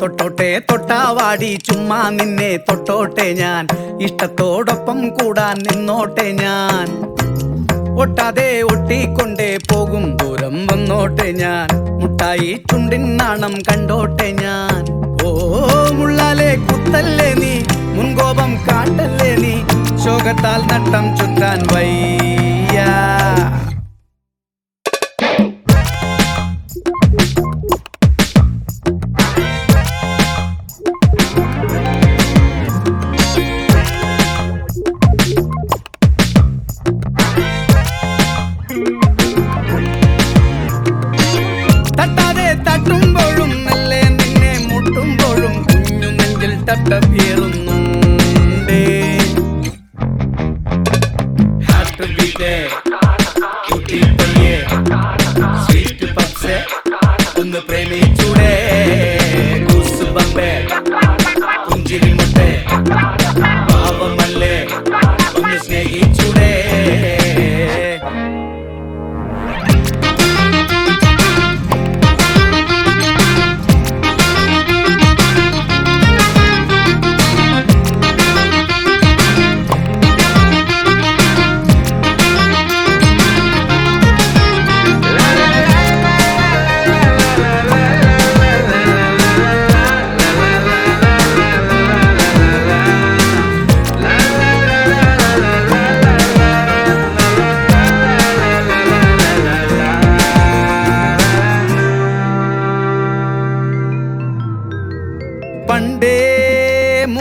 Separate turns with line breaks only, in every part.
തൊട്ടോട്ടെ തൊട്ടാവാടി ചുമ്മാ നിന്നെ തൊട്ടോട്ടെ ഞാൻ. ഇഷ്ടത്തോടൊപ്പം കൂടാൻ നിന്നോട്ടെ ഞാൻ. ഒട്ടാതെ ഒട്ടിക്കൊണ്ടേ പോകും ദൂരം വന്നോട്ടെ ഞാൻ. മുട്ടായി ചുണ്ടിൻ നാണം കണ്ടോട്ടെ ഞാൻ. ഓ മുള്ളാലെ കുത്തല്ലേ നീ? മുൻകോപം കാട്ടല്ലേ നീ? ശോകത്താൽ നട്ടം ചുറ്റാൻ വയ്യ. നെഞ്ചിൽ തട്ടപ്പേറുന്നുണ്ടേ ഹാർട്ട് ബീറ്റ് കുട്ടി പയ്യെ സ്വീറ്റ്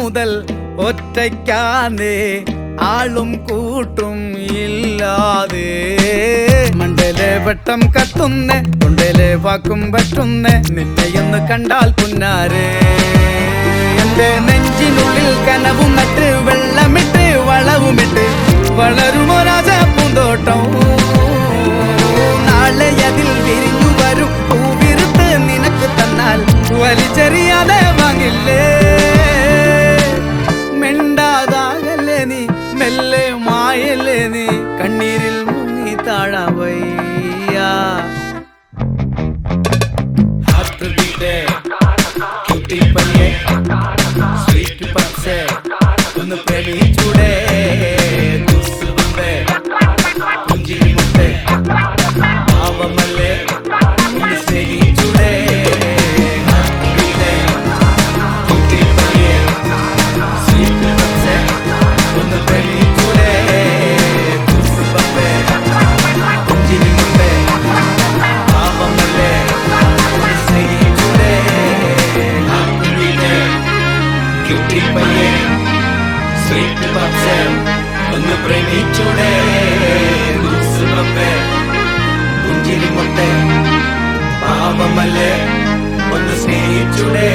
മുതൽ ഒറ്റയ്ക്കാന്നേ ആളും കൂട്ടും ഇല്ലാതെ. മണ്ടലെ വട്ടം കത്തുന്ന തൊണ്ടയിലെ വാക്കും പറ്റുന്നേ നിന്നയെന്ന് കണ്ടാൽ പുന്നാരെ. എന്റെ നെഞ്ചിനുള്ളിൽ കനവും മറ്റ് വെള്ളമിട്ട് വളവുമിട്ട് വളരുമോ രാജ പൂന്തോട്ടം? മെല്ലെ മായല്ലേ നീ കണ്ണീരിൽ മുങ്ങി ഒന്ന് പ്രേമിച്ചൂടെ. കുട്ടി പയ്യെ സ്വീറ്റ് പപ്സ് ഒന്ന് പ്രേമിച്ചൂടെ പുഞ്ചിരി പാപമല്ലേ ഒന്ന് സ്നേഹിച്ചൂടെ.